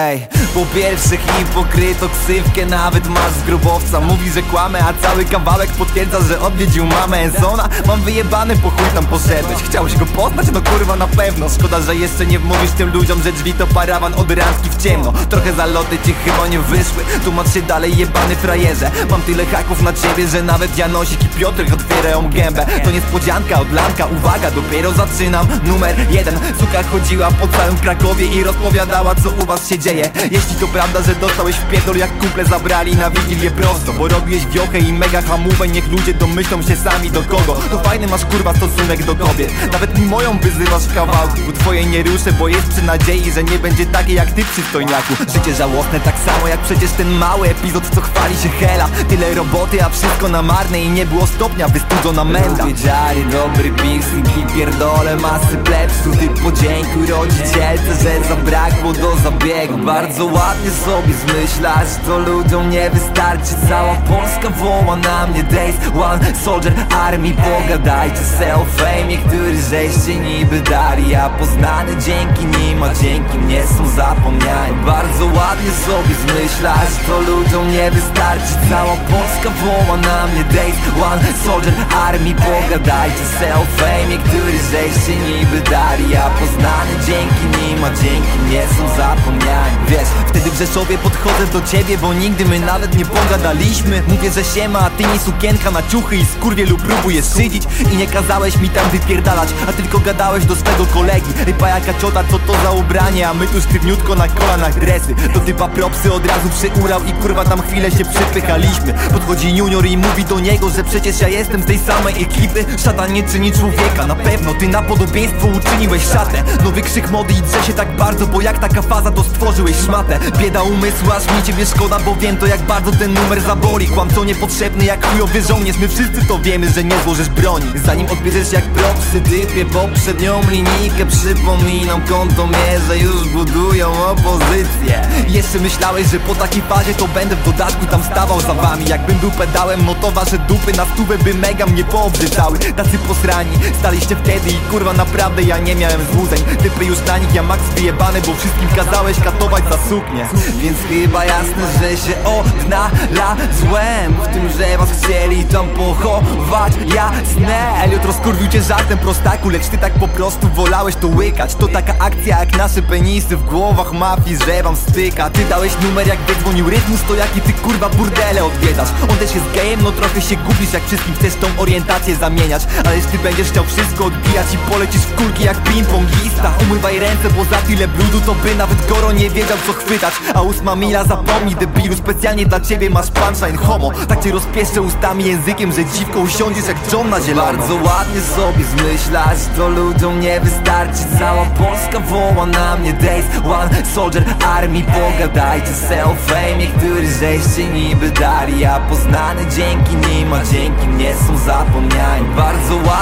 Ej, po pierwsze hipokryto ksywkę nawet masz z grobowca. Mówi, że kłamę, a cały kawałek potwierdza, że odwiedził mamę. Enzona Mam wyjebany, po chuj tam poszedłeś. Chciałeś go poznać? No kurwa na pewno. Szkoda, że jeszcze nie wmówisz tym ludziom, że drzwi to parawan od randki w ciemno. Trochę zaloty ci chyba nie wyszły. Tłumacz się dalej jebany frajerze. Mam tyle haków na ciebie, że nawet Janosik i Piotrek otwierają gębę. To niespodzianka od Lanka, uwaga, dopiero zaczynam. Numer jeden, suka chodziła po całym Krakowie i rozpowiadała co u was się dzieje Jeśli to prawda, że dostałeś w pierdol jak kumple zabrali na wigilię prosto Bo robiłeś wiochę i mega hamówę, niech ludzie domyślą się sami do kogo. To fajny masz kurwa stosunek do kobiet. Nawet mi moją wyzywasz w kawałku Twoje nie ruszę, bo jest przy nadziei, że nie będzie takie jak ty przystojniaku. Życie żałosne tak samo jak przecież ten mały epizod, co chwali się hela. Tyle roboty, a wszystko na marne i nie było stopnia, wystudzona menda. Wiedziary, dobry piercing i pierdolę masy plepsu Ty podziękuj rodzicielce, że zabrakło do zabiegu. Bardzo ładnie sobie zmyślasz, to ludziom nie wystarczy. Cała Polska woła na mnie Days One Soldier Army. Pogadajcie se o fejmie, który żeście niby dali. A poznany dzięki nim, a dzięki mnie są zapomniani. Bardzo ładnie sobie zmyślasz, to ludziom nie wystarczy. Cała Polska woła na mnie Days One Soldier Army. Pogadajcie se o fejmie, który żeście niby dali. A poznany dzięki nim, a dzięki mnie są zapomniani. Wiesz, wtedy w Rzeszowie podchodzę do ciebie, bo nigdy my nawet nie pogadaliśmy. Mówię, że siema, a ty nie sukienka na ciuchy i skurwie lub próbujesz szydzić I nie kazałeś mi tam wypierdalać, a tylko gadałeś do swego kolegi. Rypa jaka ciota, co to za ubranie, a my tu sztywniutko na kolanach dresy Do typa propsy od razu przyurał i kurwa tam chwilę się przypychaliśmy. Podchodzi junior i mówi do niego, że przecież ja jestem z tej samej ekipy. Szatan nie czyni człowieka, na pewno ty na podobieństwo uczyniłeś szatę. Nowy krzyk mody i drze się tak bardzo, bo jak taka faza to stworzyłeś szmatę Bieda umysłu, aż mi ciebie szkoda, bo wiem to jak bardzo ten numer zaboli. Kłamco niepotrzebny jak chujowy żołnierz, my wszyscy to wiemy, że nie złożysz broni. Zanim odbierzesz jak propsy, typie poprzednią linijkę Przypominam kontomierze, już budują opozycję. Jeszcze myślałeś, że po takiej fazie to będę w dodatku tam stawał za wami. Jakbym był pedałem, to wasze dupy na stówę by mega mnie poobrzydzały Tacy posrani, staliście wtedy i kurwa naprawdę ja nie miałem złudzeń. Typy już na nich, ja max wyjebany, bo wszystkim kazałeś katować za suknię Więc chyba jasne, że się odnalazłem W tym, że was chcieli tam pochować. Jasne, Elliot rozkurwił cię żartem prostaku Lecz ty tak po prostu wolałeś to łykać. To taka akcja jak nasze penisy w głowach mafii, że wam styka Ty dałeś numer jak dzwonił rytmus, to jaki ty kurwa burdele odwiedzasz. On też jest gejem, no trochę się gubisz jak wszystkim chcesz tą orientację zamieniać. Ależ ty będziesz chciał wszystko odbijać i polecisz w kulki jak ping-pongista Umywaj ręce, bo za tyle brudu to by nawet Goro nie wiedział co chwytać A ósma mila zapomnij debilu, specjalnie dla ciebie masz punchline homo. Tak cię rozpieszczę ustami językiem, że dziwko usiądziesz jak John na zielono. Bardzo ładnie sobie zmyślać, to ludziom nie wystarczy. Cała Polska woła na mnie Days One Soldier Army. Pogadajcie se o fejmie, który żeście niby dali. A poznany dzięki nim, a dzięki mnie są zapomniani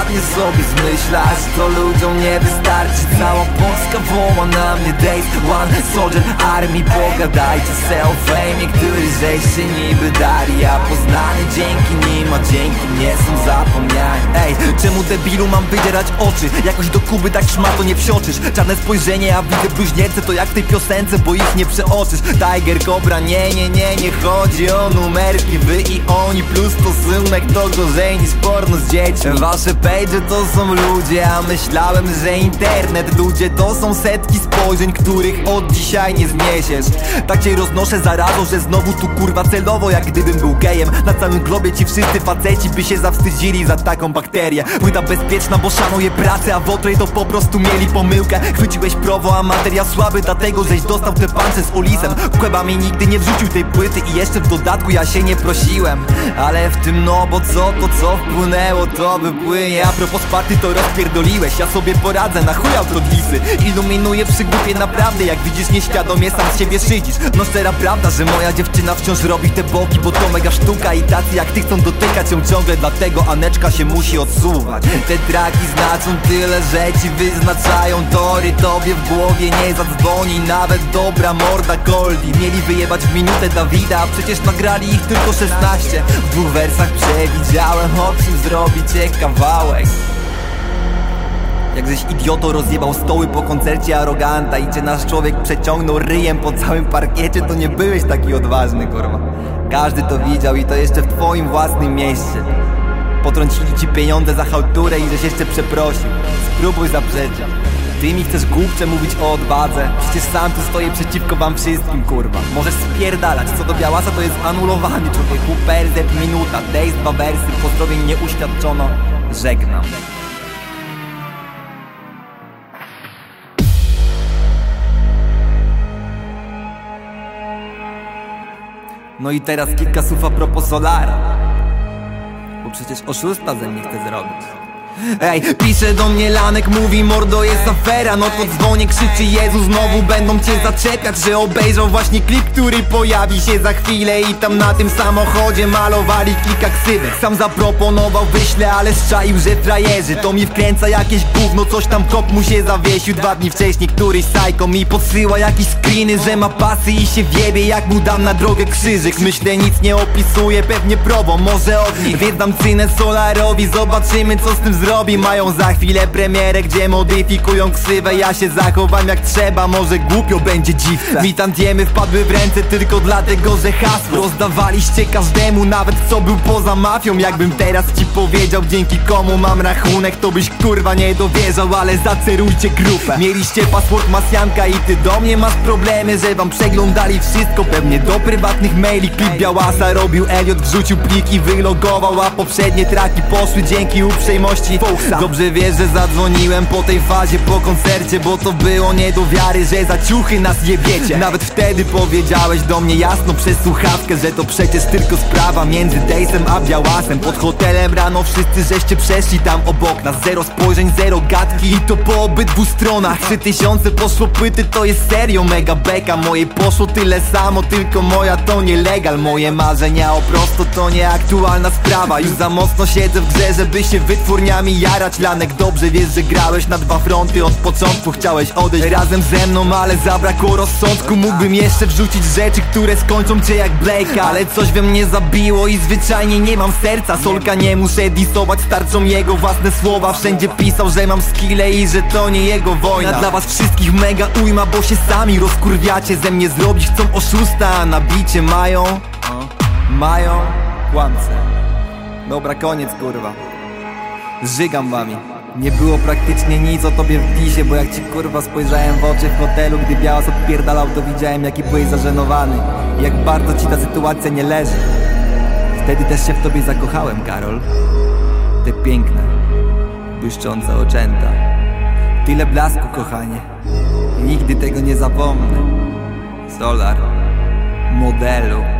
Ładnie sobie zmyślać, to ludziom nie wystarczy. Cała Polska woła na mnie Days One Soldier Army. Pogadajcie se o fejmie, który żeście niby dali. A poznany dzięki nim, a dzięki mnie są zapomniani. Ej, czemu debilu mam wydzierać oczy? Jakoś do Kuby tak szmato nie wsioczysz. Czarne spojrzenie, a widzę bluźnierce To jak w tej piosence, bo ich nie przeoczysz. Tiger, Cobra, nie, nie, nie, nie chodzi o numerki. Wy i oni plus stosunek to gorzej niż porno z dziećmi. Wasze page to są ludzie, a myślałem, że internet Ludzie to są setki spojrzeń, których od dzisiaj nie zniesiesz. Tak cię roznoszę zarazą, że znowu tu kurwa celowo Jak gdybym był gejem. Na całym globie ci wszyscy faceci by się zawstydzili za taką bakterię. Płyta bezpieczna, bo szanuję pracę A w Otrej to po prostu mieli pomyłkę. Chwyciłeś prowo, a materiał słaby Dlatego, żeś dostał te pancze z ulisem Kłeba mi nigdy nie wrzucił tej płyty I jeszcze w dodatku ja się nie prosiłem. Ale w tym no, bo co to co wpłynęło To wypłynie, a propos party to rozpierdoliłeś. Ja sobie poradzę, na chuj autodlisy. Iluminuję przy głupie naprawdę. Jak widzisz nieświadomie sam z siebie szydzisz. No szczera prawda, że moja dziewczyna wciąż robi te boki Bo to mega sztuka i tacy jak ty chcą dotykać ją ciągle. Dlatego Aneczka się musi odsuwać. Te traki znaczą tyle, ci wyznaczają tory. Tobie w głowie nie zadzwoni nawet dobra morda Goldie Mieli wyjebać w minutę Dawida, a przecież nagrali ich tylko 16 W dwóch wersach przewidziałem o czym zrobicie kawałek Jakżeś idioto rozjebał stoły po koncercie aroganta I czy nasz człowiek przeciągnął ryjem po całym parkiecie To nie byłeś taki odważny, kurwa. Każdy to widział i to jeszcze w twoim własnym mieście. Potrącili ci pieniądze za chałturę i żeś jeszcze przeprosił. Spróbuj zaprzecia Ty mi chcesz głupcze mówić o odwadze. Przecież sam tu stoję przeciwko wam wszystkim, kurwa. Możesz spierdalać, co do Białasa to jest anulowany człowieku. PLZ minuta, days dwa wersy. Pozdrowień nie uświadczono, żegnam. No i teraz kilka słów a propos Solara. Bo przecież oszusta ze mnie chce zrobić Ej, pisze do mnie Lanek, mówi mordo jest afera. No to dzwonię, krzyczy Jezu, znowu będą cię zaczepiać Że obejrzał właśnie klip, który pojawi się za chwilę. I tam na tym samochodzie malowali kilka ksywek. Sam zaproponował, wyślę, ale szczaił, że frajerzy. To mi wkręca jakieś gówno, coś tam kop mu się zawiesił. Dwa dni wcześniej któryś psycho mi podsyła jakieś screeny Że ma pasy i się wiebie, jak mu dam na drogę krzyżyk. Myślę, nic nie opisuje, pewnie probą, może od nich. Więc cynę Solarowi, zobaczymy co z tym zrobi? Mają za chwilę premierę, gdzie modyfikują ksywę. Ja się zachowam jak trzeba, może głupio będzie dziwce. Mi tantiemy wpadły w ręce tylko dlatego, że hasło Rozdawaliście każdemu, nawet co był poza mafią. Jakbym teraz ci powiedział, dzięki komu mam rachunek To byś kurwa nie dowierzał, ale zacerujcie grupę. Mieliście password Masjanka i ty do mnie masz problemy Że wam przeglądali wszystko, pewnie do prywatnych maili Klip Białasa robił Elliot, wrzucił plik i wylogował A poprzednie traki poszły dzięki uprzejmości Dobrze wiesz, że zadzwoniłem po tej fazie po koncercie Bo to było nie do wiary, że za ciuchy nas jebiecie. Nawet wtedy powiedziałeś do mnie jasno przez słuchawkę Że to przecież tylko sprawa między Dejsem a Białasem. Pod hotelem rano wszyscy żeście przeszli tam obok nas. Zero spojrzeń, zero gadki i to po obydwu stronach. Trzy tysiące poszło płyty, to jest serio mega beka. Moje poszło tyle samo, tylko moja to nielegal. Moje marzenia o prosto to nieaktualna sprawa. Już za mocno siedzę w grze, żeby się wytwórniami jarać Lanek dobrze wiesz, że grałeś na dwa fronty. Od początku Chciałeś odejść razem ze mną, ale zabrakło rozsądku. Mógłbym jeszcze wrzucić rzeczy, które skończą cię jak Blake'a. Ale coś we mnie zabiło i zwyczajnie nie mam serca. Solka nie muszę disować, starczą jego własne słowa. Wszędzie pisał, że mam skille i że to nie jego wojna. Dla was wszystkich mega ujma, bo się sami rozkurwiacie. Ze mnie zrobić chcą oszusta, a na bicie mają Mają kłamce. Dobra, koniec kurwa Żygam wami. Nie było praktycznie nic o tobie w disie Bo jak ci kurwa spojrzałem w oczy w hotelu Gdy Białas odpierdalał to widziałem jaki byłeś zażenowany. Jak bardzo ci ta sytuacja nie leży. Wtedy też się w tobie zakochałem Karol. Te piękne, błyszczące oczęta. Tyle blasku kochanie. Nigdy tego nie zapomnę. Solar Modelu